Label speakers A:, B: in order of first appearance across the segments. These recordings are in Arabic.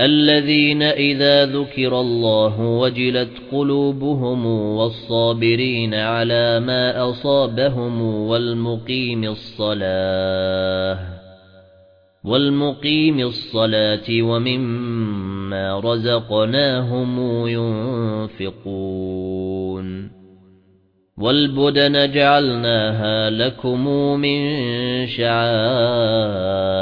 A: الذين إذا ذكر الله وجلت قلوبهم والصابرين على ما أصابهم والمقيم الصلاة والمقيم الصلاة ومما رزقناهم ينفقون والبدن جعلناها لكم من شعائر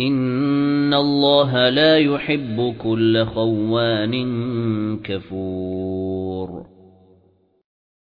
A: إن الله لا يحب كل خوان كفور